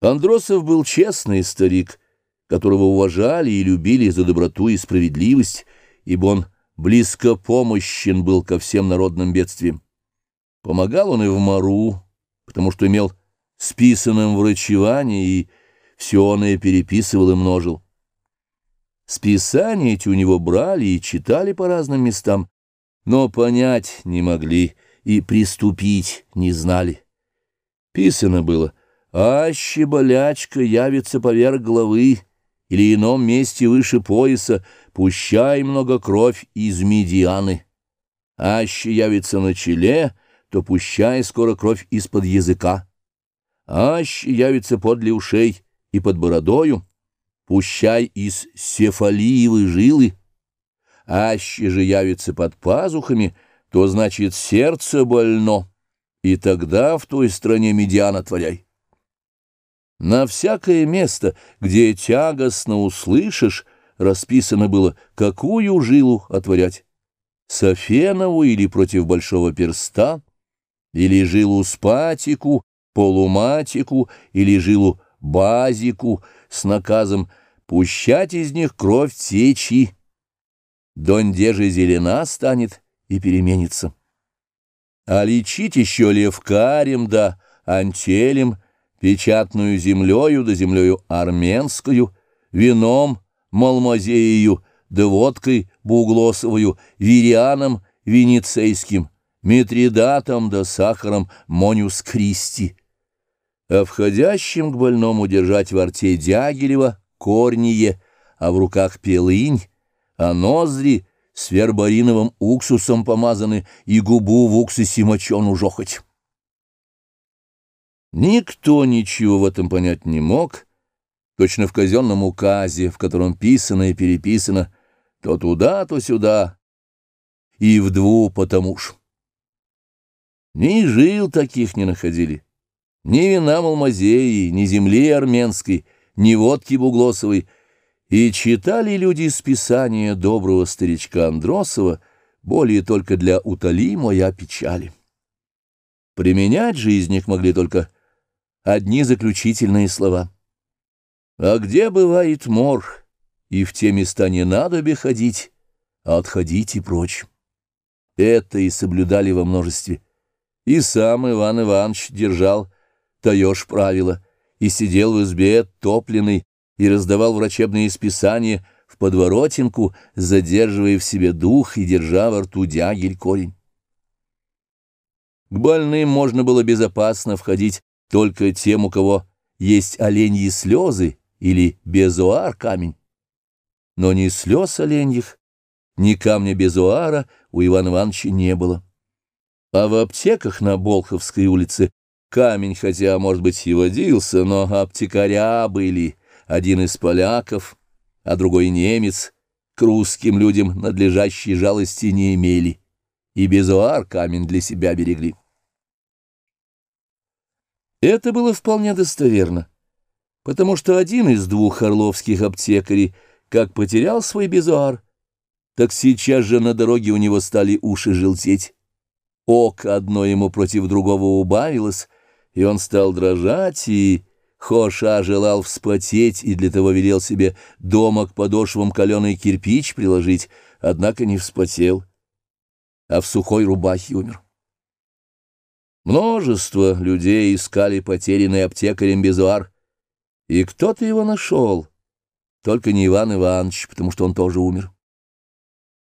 Андросов был честный старик, которого уважали и любили за доброту и справедливость, ибо он близко помощен был ко всем народным бедствиям. Помогал он и в Мару, потому что имел списанным врачевание и все он и переписывал и множил. Списания эти у него брали и читали по разным местам, но понять не могли и приступить не знали. Писано было Аще болячка явится поверх головы или ином месте выше пояса, пущай много кровь из медианы. Аще явится на челе, то пущай скоро кровь из-под языка. Аще явится подле ушей и под бородою, пущай из сефалиевой жилы. Аще же явится под пазухами, то значит сердце больно, и тогда в той стране медиана творяй. На всякое место, где тягостно услышишь, расписано было, какую жилу отворять. Софенову или против большого перста, или жилу спатику, полуматику, или жилу базику с наказом пущать из них кровь течи. Донде же зелена станет и переменится. А лечить еще левкарем да антелем — печатную землею да землею армянскую, вином малмазею да водкой буглосовую, вирианом венецейским, митридатом да сахаром монюс кристи. А входящим к больному держать в арте дягилева корние, а в руках пелынь, а ноздри с уксусом помазаны и губу в уксусе мочену жохоть. Никто ничего в этом понять не мог, точно в казенном указе, в котором писано и переписано то туда, то сюда, и в дву потому ж. Ни жил таких не находили, ни вина Малмазеи, ни земли армянской, ни водки Буглосовой, и читали люди из писания доброго старичка Андросова более только для утоли моя печали. Применять же из них могли только одни заключительные слова. А где бывает мор, и в те места не надо бы ходить, а отходить прочь. Это и соблюдали во множестве. И сам Иван Иванович держал таешь правила, и сидел в избе топленный, и раздавал врачебные списания в подворотинку, задерживая в себе дух и держа во рту дягель корень. К больным можно было безопасно входить только тем, у кого есть оленьи слезы или безуар камень. Но ни слез оленьих, ни камня безуара у Ивана Ивановича не было. А в аптеках на Болховской улице камень, хотя, может быть, и водился, но аптекаря были, один из поляков, а другой немец, к русским людям надлежащей жалости не имели, и безуар камень для себя берегли. Это было вполне достоверно, потому что один из двух орловских аптекарей как потерял свой безуар, так сейчас же на дороге у него стали уши желтеть. Око одно ему против другого убавилось, и он стал дрожать, и Хоша желал вспотеть, и для того велел себе дома к подошвам каленый кирпич приложить, однако не вспотел, а в сухой рубахе умер. Множество людей искали потерянный аптекарем Безуар, и кто-то его нашел, только не Иван Иванович, потому что он тоже умер.